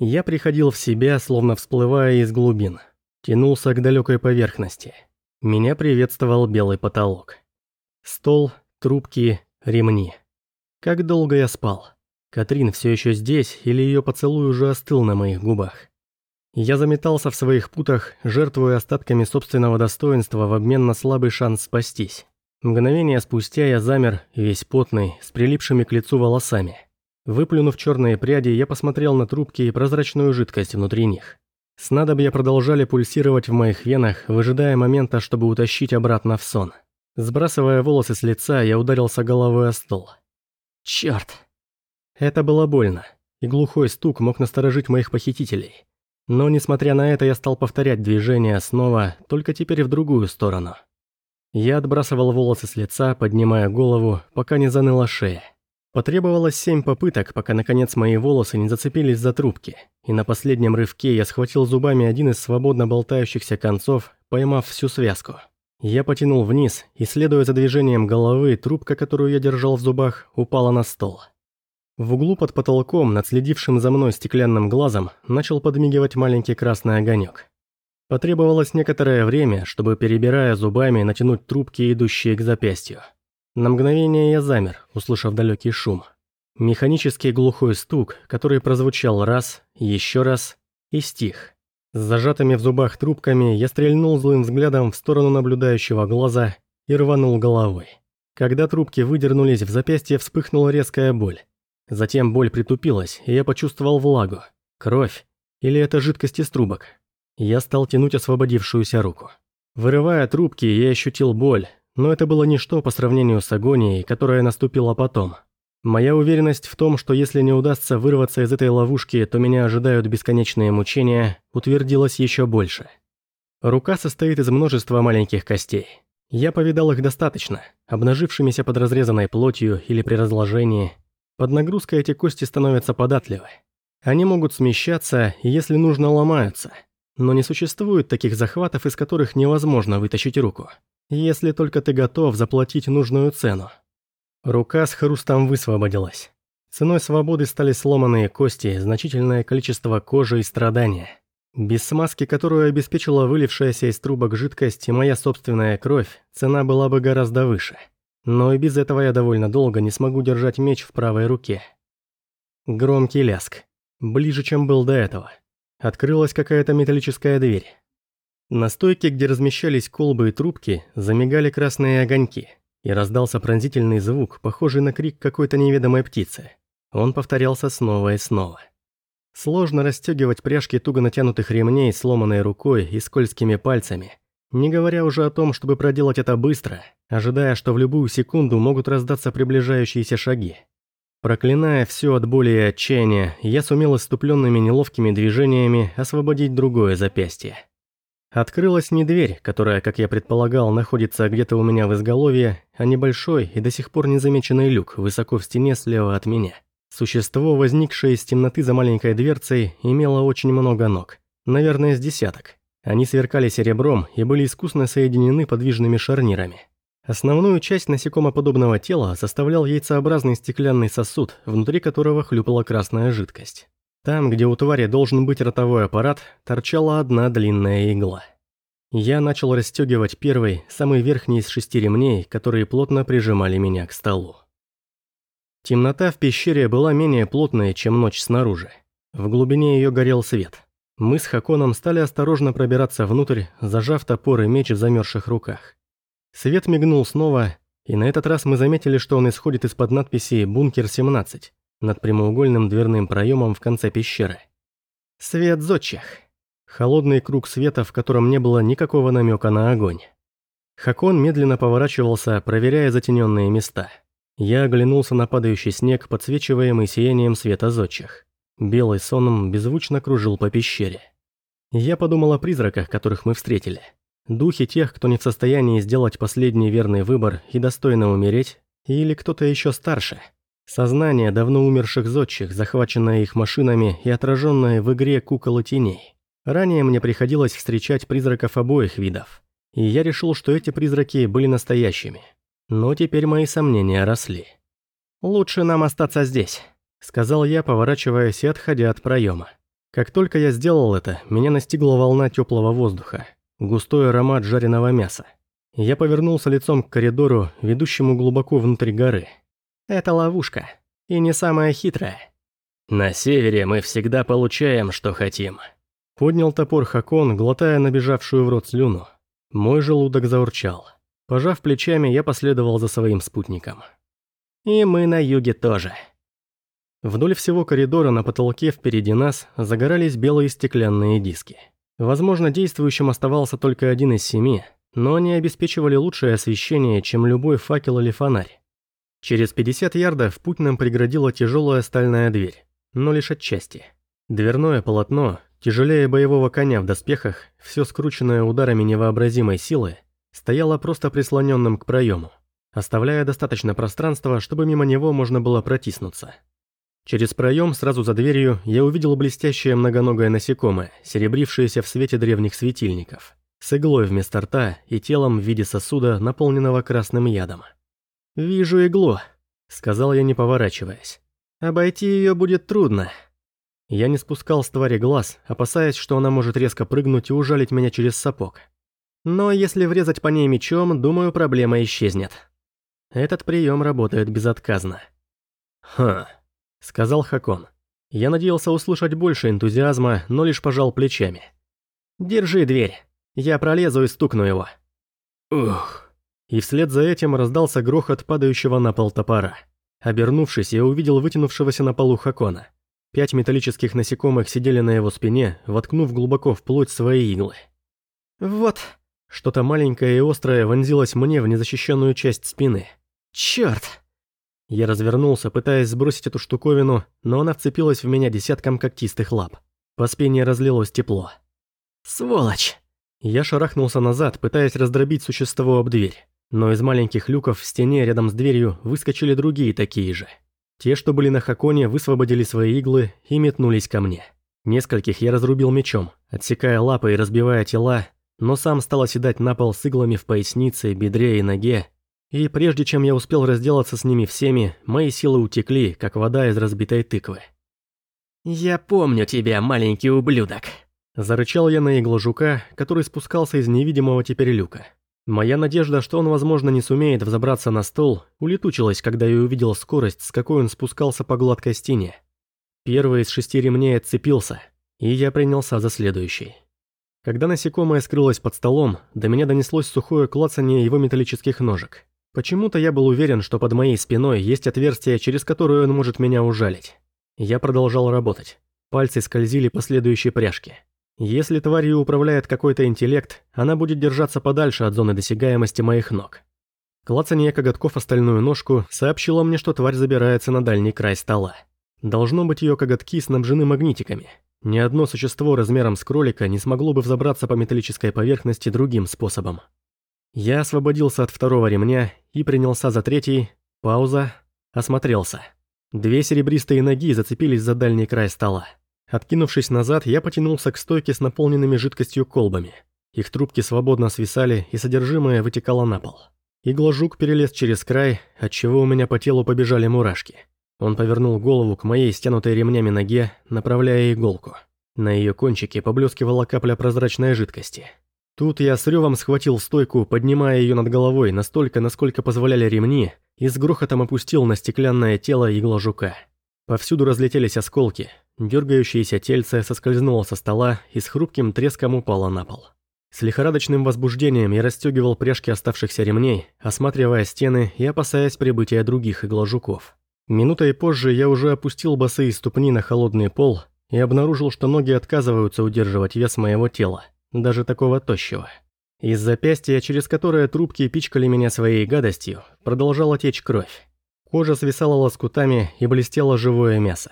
Я приходил в себя, словно всплывая из глубин. Тянулся к далекой поверхности. Меня приветствовал белый потолок. Стол, трубки, ремни. Как долго я спал? Катрин все еще здесь, или ее поцелуй уже остыл на моих губах? Я заметался в своих путах, жертвуя остатками собственного достоинства в обмен на слабый шанс спастись. Мгновение спустя я замер, весь потный, с прилипшими к лицу волосами. Выплюнув черные пряди, я посмотрел на трубки и прозрачную жидкость внутри них. Снадобья продолжали пульсировать в моих венах, выжидая момента, чтобы утащить обратно в сон. Сбрасывая волосы с лица, я ударился головой о стол. Черт! Это было больно, и глухой стук мог насторожить моих похитителей. Но, несмотря на это, я стал повторять движение снова, только теперь в другую сторону. Я отбрасывал волосы с лица, поднимая голову, пока не заныла шея. Потребовалось семь попыток, пока наконец мои волосы не зацепились за трубки, и на последнем рывке я схватил зубами один из свободно болтающихся концов, поймав всю связку. Я потянул вниз, и следуя за движением головы, трубка, которую я держал в зубах, упала на стол. В углу под потолком, над следившим за мной стеклянным глазом, начал подмигивать маленький красный огонек. Потребовалось некоторое время, чтобы, перебирая зубами, натянуть трубки, идущие к запястью. На мгновение я замер, услышав далекий шум. Механический глухой стук, который прозвучал раз, еще раз и стих. С зажатыми в зубах трубками я стрельнул злым взглядом в сторону наблюдающего глаза и рванул головой. Когда трубки выдернулись, в запястье вспыхнула резкая боль. Затем боль притупилась, и я почувствовал влагу. Кровь. Или это жидкость из трубок. Я стал тянуть освободившуюся руку. Вырывая трубки, я ощутил боль, но это было ничто по сравнению с агонией, которая наступила потом. Моя уверенность в том, что если не удастся вырваться из этой ловушки, то меня ожидают бесконечные мучения, утвердилась еще больше. Рука состоит из множества маленьких костей. Я повидал их достаточно, обнажившимися под разрезанной плотью или при разложении. Под нагрузкой эти кости становятся податливы. Они могут смещаться если нужно, ломаются. Но не существует таких захватов, из которых невозможно вытащить руку. Если только ты готов заплатить нужную цену. Рука с хрустом высвободилась. Ценой свободы стали сломанные кости, значительное количество кожи и страдания. Без смазки, которую обеспечила вылившаяся из трубок жидкость и моя собственная кровь, цена была бы гораздо выше. Но и без этого я довольно долго не смогу держать меч в правой руке. Громкий ляск. Ближе, чем был до этого. Открылась какая-то металлическая дверь. На стойке, где размещались колбы и трубки, замигали красные огоньки, и раздался пронзительный звук, похожий на крик какой-то неведомой птицы. Он повторялся снова и снова. Сложно расстегивать пряжки туго натянутых ремней сломанной рукой и скользкими пальцами, не говоря уже о том, чтобы проделать это быстро, ожидая, что в любую секунду могут раздаться приближающиеся шаги. Проклиная все от боли и отчаяния, я сумел иступленными неловкими движениями освободить другое запястье. Открылась не дверь, которая, как я предполагал, находится где-то у меня в изголовье, а небольшой и до сих пор незамеченный люк высоко в стене слева от меня. Существо, возникшее из темноты за маленькой дверцей, имело очень много ног. Наверное, с десяток. Они сверкали серебром и были искусно соединены подвижными шарнирами. Основную часть насекомоподобного тела составлял яйцеобразный стеклянный сосуд, внутри которого хлюпала красная жидкость. Там, где у твари должен быть ротовой аппарат, торчала одна длинная игла. Я начал расстегивать первый, самый верхний из шести ремней, которые плотно прижимали меня к столу. Темнота в пещере была менее плотная, чем ночь снаружи. В глубине ее горел свет. Мы с Хаконом стали осторожно пробираться внутрь, зажав топор и меч в замерзших руках. Свет мигнул снова, и на этот раз мы заметили, что он исходит из-под надписи «Бункер-17», над прямоугольным дверным проемом в конце пещеры. Свет зодчих. Холодный круг света, в котором не было никакого намека на огонь. Хакон медленно поворачивался, проверяя затененные места. Я оглянулся на падающий снег, подсвечиваемый сиянием света зодчих. Белый соном беззвучно кружил по пещере. Я подумал о призраках, которых мы встретили. Духи тех, кто не в состоянии сделать последний верный выбор и достойно умереть, или кто-то еще старше – Сознание давно умерших зодчих, захваченное их машинами и отраженное в игре кукол и теней. Ранее мне приходилось встречать призраков обоих видов. И я решил, что эти призраки были настоящими. Но теперь мои сомнения росли. «Лучше нам остаться здесь», — сказал я, поворачиваясь и отходя от проема. Как только я сделал это, меня настигла волна теплого воздуха, густой аромат жареного мяса. Я повернулся лицом к коридору, ведущему глубоко внутрь горы. Это ловушка. И не самая хитрая. На севере мы всегда получаем, что хотим. Поднял топор Хакон, глотая набежавшую в рот слюну. Мой желудок заурчал. Пожав плечами, я последовал за своим спутником. И мы на юге тоже. Вдоль всего коридора на потолке впереди нас загорались белые стеклянные диски. Возможно, действующим оставался только один из семи, но они обеспечивали лучшее освещение, чем любой факел или фонарь. Через 50 ярдов путь нам преградила тяжелая стальная дверь, но лишь отчасти. Дверное полотно, тяжелее боевого коня в доспехах, все скрученное ударами невообразимой силы, стояло просто прислоненным к проему, оставляя достаточно пространства, чтобы мимо него можно было протиснуться. Через проем, сразу за дверью, я увидел блестящее многоногое насекомое, серебрившееся в свете древних светильников с иглой вместо рта и телом в виде сосуда, наполненного красным ядом. «Вижу иглу», — сказал я, не поворачиваясь. «Обойти ее будет трудно». Я не спускал с твари глаз, опасаясь, что она может резко прыгнуть и ужалить меня через сапог. Но если врезать по ней мечом, думаю, проблема исчезнет. Этот прием работает безотказно. «Хм», — сказал Хакон. Я надеялся услышать больше энтузиазма, но лишь пожал плечами. «Держи дверь». Я пролезу и стукну его. Ух. И вслед за этим раздался грохот падающего на пол топора. Обернувшись, я увидел вытянувшегося на полу Хакона. Пять металлических насекомых сидели на его спине, воткнув глубоко в плоть свои иглы. «Вот!» Что-то маленькое и острое вонзилось мне в незащищенную часть спины. «Чёрт!» Я развернулся, пытаясь сбросить эту штуковину, но она вцепилась в меня десятком когтистых лап. По спине разлилось тепло. «Сволочь!» Я шарахнулся назад, пытаясь раздробить существо об дверь. Но из маленьких люков в стене рядом с дверью выскочили другие такие же. Те, что были на Хаконе, высвободили свои иглы и метнулись ко мне. Нескольких я разрубил мечом, отсекая лапы и разбивая тела, но сам стал оседать на пол с иглами в пояснице, бедре и ноге. И прежде чем я успел разделаться с ними всеми, мои силы утекли, как вода из разбитой тыквы. «Я помню тебя, маленький ублюдок», Зарычал я на иглу жука, который спускался из невидимого теперь люка. Моя надежда, что он, возможно, не сумеет взобраться на стол, улетучилась, когда я увидел скорость, с какой он спускался по гладкой стене. Первый из шести ремней отцепился, и я принялся за следующий. Когда насекомое скрылось под столом, до меня донеслось сухое клацание его металлических ножек. Почему-то я был уверен, что под моей спиной есть отверстие, через которое он может меня ужалить. Я продолжал работать. Пальцы скользили по следующей пряжке. Если тварью управляет какой-то интеллект, она будет держаться подальше от зоны досягаемости моих ног. Клацанье коготков остальную ножку сообщило мне, что тварь забирается на дальний край стола. Должно быть, ее коготки снабжены магнитиками. Ни одно существо размером с кролика не смогло бы взобраться по металлической поверхности другим способом. Я освободился от второго ремня и принялся за третий. Пауза. Осмотрелся. Две серебристые ноги зацепились за дальний край стола. Откинувшись назад, я потянулся к стойке с наполненными жидкостью колбами. Их трубки свободно свисали, и содержимое вытекало на пол. Игложук перелез через край, отчего у меня по телу побежали мурашки. Он повернул голову к моей стянутой ремнями ноге, направляя иголку. На ее кончике поблескивала капля прозрачной жидкости. Тут я с ревом схватил стойку, поднимая ее над головой настолько, насколько позволяли ремни, и с грохотом опустил на стеклянное тело игложука. Повсюду разлетелись осколки, Дергающееся тельце соскользнуло со стола и с хрупким треском упало на пол. С лихорадочным возбуждением я расстегивал пряжки оставшихся ремней, осматривая стены и опасаясь прибытия других игложуков. Минутой позже я уже опустил босые ступни на холодный пол и обнаружил, что ноги отказываются удерживать вес моего тела, даже такого тощего. Из запястья, через которое трубки пичкали меня своей гадостью, продолжала течь кровь. Кожа свисала лоскутами и блестело живое мясо.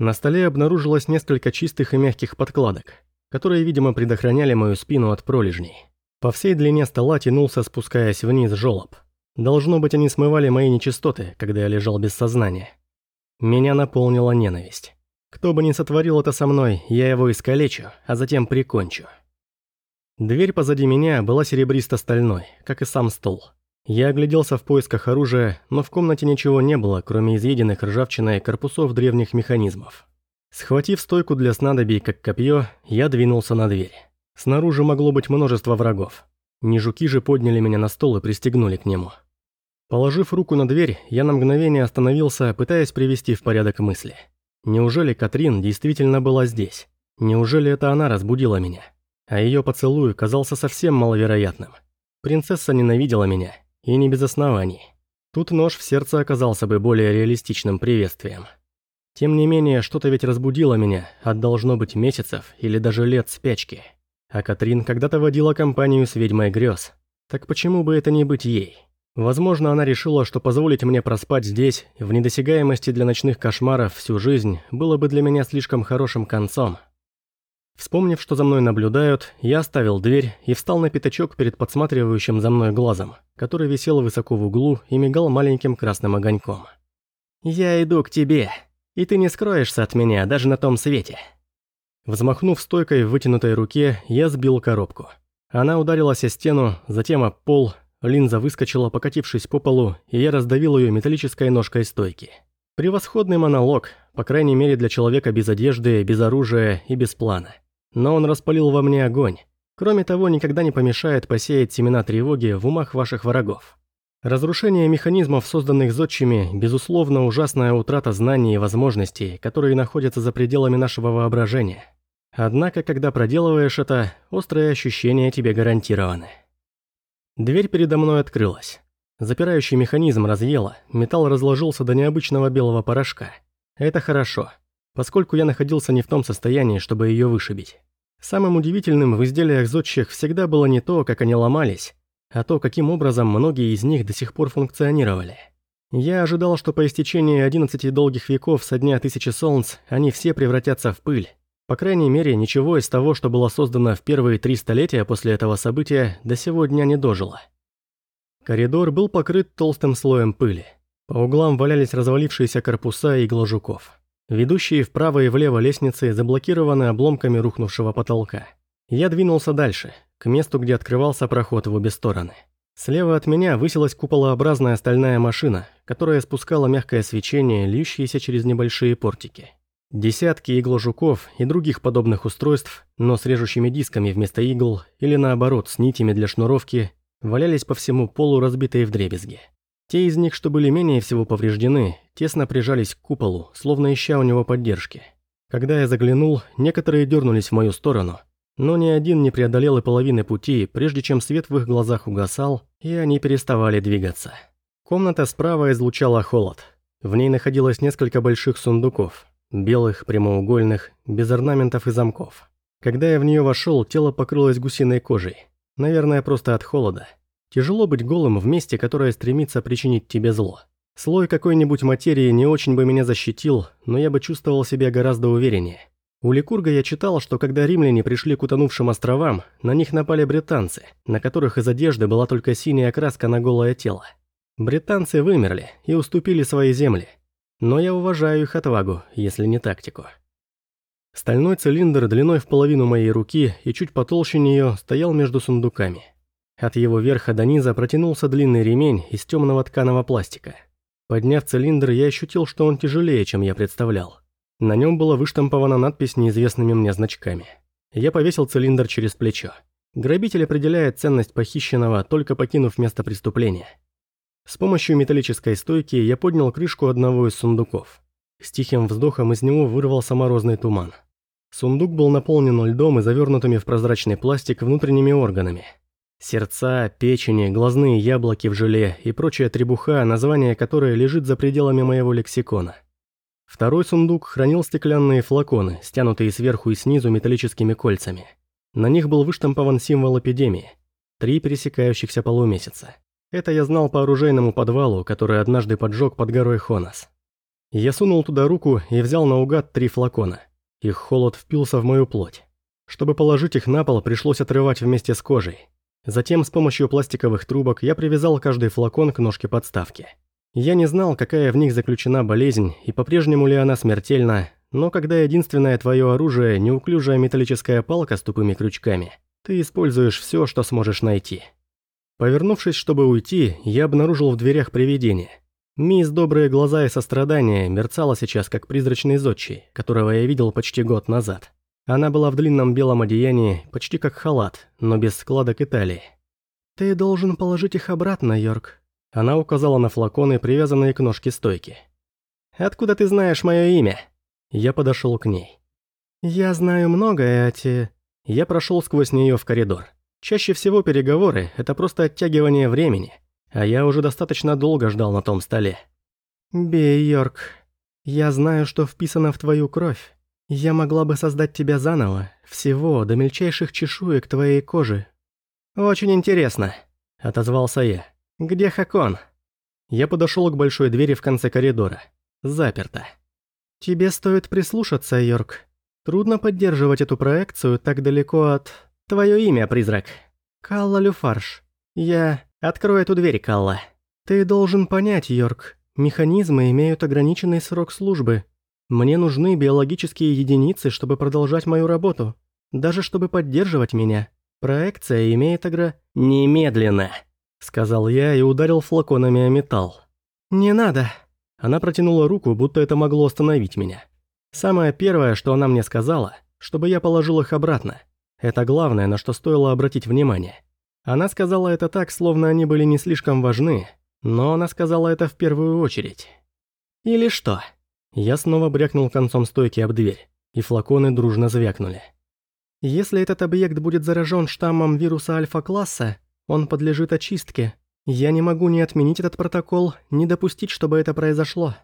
На столе обнаружилось несколько чистых и мягких подкладок, которые, видимо, предохраняли мою спину от пролежней. По всей длине стола тянулся, спускаясь вниз, жёлоб. Должно быть, они смывали мои нечистоты, когда я лежал без сознания. Меня наполнила ненависть. Кто бы ни сотворил это со мной, я его искалечу, а затем прикончу. Дверь позади меня была серебристо-стальной, как и сам стол. Я огляделся в поисках оружия, но в комнате ничего не было, кроме изъеденных ржавчиной корпусов древних механизмов. Схватив стойку для снадобий как копье, я двинулся на дверь. Снаружи могло быть множество врагов. Нежуки же подняли меня на стол и пристегнули к нему. Положив руку на дверь, я на мгновение остановился, пытаясь привести в порядок мысли. Неужели Катрин действительно была здесь? Неужели это она разбудила меня? А ее поцелуй казался совсем маловероятным. Принцесса ненавидела меня, и не без оснований. Тут нож в сердце оказался бы более реалистичным приветствием. Тем не менее, что-то ведь разбудило меня от должно быть месяцев или даже лет спячки. А Катрин когда-то водила компанию с ведьмой грез. Так почему бы это не быть ей? Возможно, она решила, что позволить мне проспать здесь, в недосягаемости для ночных кошмаров всю жизнь, было бы для меня слишком хорошим концом. Вспомнив, что за мной наблюдают, я оставил дверь и встал на пятачок перед подсматривающим за мной глазом, который висел высоко в углу и мигал маленьким красным огоньком. «Я иду к тебе», и ты не скроешься от меня даже на том свете». Взмахнув стойкой в вытянутой руке, я сбил коробку. Она ударилась о стену, затем о пол, линза выскочила, покатившись по полу, и я раздавил ее металлической ножкой стойки. Превосходный монолог, по крайней мере для человека без одежды, без оружия и без плана. Но он распалил во мне огонь. Кроме того, никогда не помешает посеять семена тревоги в умах ваших врагов. Разрушение механизмов, созданных зодчими, безусловно, ужасная утрата знаний и возможностей, которые находятся за пределами нашего воображения. Однако, когда проделываешь это, острые ощущения тебе гарантированы. Дверь передо мной открылась. Запирающий механизм разъело, металл разложился до необычного белого порошка. Это хорошо, поскольку я находился не в том состоянии, чтобы ее вышибить. Самым удивительным в изделиях зодчих всегда было не то, как они ломались, а то, каким образом многие из них до сих пор функционировали. Я ожидал, что по истечении 11 долгих веков со дня тысячи солнц они все превратятся в пыль. По крайней мере, ничего из того, что было создано в первые три столетия после этого события, до сего дня не дожило. Коридор был покрыт толстым слоем пыли. По углам валялись развалившиеся корпуса и жуков. Ведущие вправо и влево лестницы заблокированы обломками рухнувшего потолка. Я двинулся дальше, к месту, где открывался проход в обе стороны. Слева от меня высилась куполообразная стальная машина, которая спускала мягкое свечение, льющееся через небольшие портики. Десятки игложуков и других подобных устройств, но с режущими дисками вместо игл, или наоборот, с нитями для шнуровки, валялись по всему полу, разбитые вдребезги. Те из них, что были менее всего повреждены, тесно прижались к куполу, словно ища у него поддержки. Когда я заглянул, некоторые дернулись в мою сторону – но ни один не преодолел и половины пути, прежде чем свет в их глазах угасал, и они переставали двигаться. Комната справа излучала холод. В ней находилось несколько больших сундуков, белых, прямоугольных, без орнаментов и замков. Когда я в нее вошел, тело покрылось гусиной кожей. Наверное, просто от холода. Тяжело быть голым в месте, которое стремится причинить тебе зло. Слой какой-нибудь материи не очень бы меня защитил, но я бы чувствовал себя гораздо увереннее. У Ликурга я читал, что когда римляне пришли к утонувшим островам, на них напали британцы, на которых из одежды была только синяя краска на голое тело. Британцы вымерли и уступили свои земли. Но я уважаю их отвагу, если не тактику. Стальной цилиндр длиной в половину моей руки и чуть потолще нее стоял между сундуками. От его верха до низа протянулся длинный ремень из темного тканого пластика. Подняв цилиндр, я ощутил, что он тяжелее, чем я представлял. На нем была выштампована надпись неизвестными мне значками. Я повесил цилиндр через плечо. Грабитель определяет ценность похищенного, только покинув место преступления. С помощью металлической стойки я поднял крышку одного из сундуков. С тихим вздохом из него вырвался морозный туман. Сундук был наполнен льдом и завернутыми в прозрачный пластик внутренними органами. Сердца, печени, глазные яблоки в желе и прочая требуха, название которой лежит за пределами моего лексикона – Второй сундук хранил стеклянные флаконы, стянутые сверху и снизу металлическими кольцами. На них был выштампован символ эпидемии. Три пересекающихся полумесяца. Это я знал по оружейному подвалу, который однажды поджег под горой Хонас. Я сунул туда руку и взял наугад три флакона. Их холод впился в мою плоть. Чтобы положить их на пол, пришлось отрывать вместе с кожей. Затем с помощью пластиковых трубок я привязал каждый флакон к ножке подставки. Я не знал, какая в них заключена болезнь и по-прежнему ли она смертельна, но когда единственное твое оружие – неуклюжая металлическая палка с тупыми крючками, ты используешь все, что сможешь найти. Повернувшись, чтобы уйти, я обнаружил в дверях привидение. Мисс Добрые Глаза и Сострадание мерцала сейчас, как призрачный зодчий, которого я видел почти год назад. Она была в длинном белом одеянии, почти как халат, но без складок и талии. «Ты должен положить их обратно, Йорк». Она указала на флаконы, привязанные к ножке стойки. «Откуда ты знаешь мое имя?» Я подошел к ней. «Я знаю многое о те...» Я прошел сквозь нее в коридор. Чаще всего переговоры – это просто оттягивание времени, а я уже достаточно долго ждал на том столе. «Бей, Йорк. Я знаю, что вписано в твою кровь. Я могла бы создать тебя заново, всего до мельчайших чешуек твоей кожи». «Очень интересно», – отозвался я. «Где Хакон?» Я подошел к большой двери в конце коридора. Заперто. «Тебе стоит прислушаться, Йорк. Трудно поддерживать эту проекцию так далеко от... Твое имя, призрак. Калла Люфарш. Я... Открою эту дверь, Калла. Ты должен понять, Йорк. Механизмы имеют ограниченный срок службы. Мне нужны биологические единицы, чтобы продолжать мою работу. Даже чтобы поддерживать меня. Проекция имеет огра... Немедленно, сказал я и ударил флаконами о металл. Не надо. Она протянула руку, будто это могло остановить меня. Самое первое, что она мне сказала, чтобы я положил их обратно. Это главное, на что стоило обратить внимание. Она сказала это так, словно они были не слишком важны, но она сказала это в первую очередь. Или что? Я снова брякнул концом стойки об дверь, и флаконы дружно звякнули. Если этот объект будет заражен штаммом вируса альфа-класса, он подлежит очистке, я не могу ни отменить этот протокол, ни допустить, чтобы это произошло.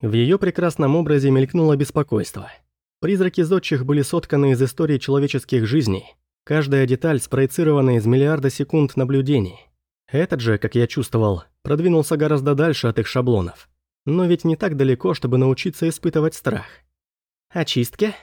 В ее прекрасном образе мелькнуло беспокойство. Призраки зодчих были сотканы из истории человеческих жизней, каждая деталь спроецирована из миллиарда секунд наблюдений. Этот же, как я чувствовал, продвинулся гораздо дальше от их шаблонов. Но ведь не так далеко, чтобы научиться испытывать страх. Очистки?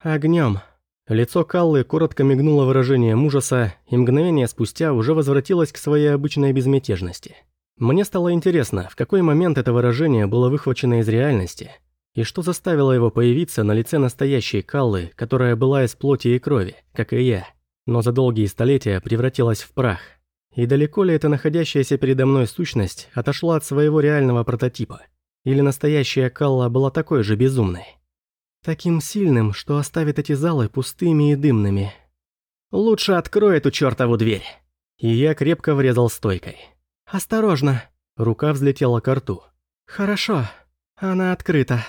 Огнем. Лицо Каллы коротко мигнуло выражением ужаса, и мгновение спустя уже возвратилось к своей обычной безмятежности. Мне стало интересно, в какой момент это выражение было выхвачено из реальности, и что заставило его появиться на лице настоящей Каллы, которая была из плоти и крови, как и я, но за долгие столетия превратилась в прах. И далеко ли эта находящаяся передо мной сущность отошла от своего реального прототипа? Или настоящая Калла была такой же безумной? Таким сильным, что оставит эти залы пустыми и дымными. Лучше открой эту чертову дверь. И я крепко врезал стойкой. Осторожно. Рука взлетела к рту. Хорошо, она открыта.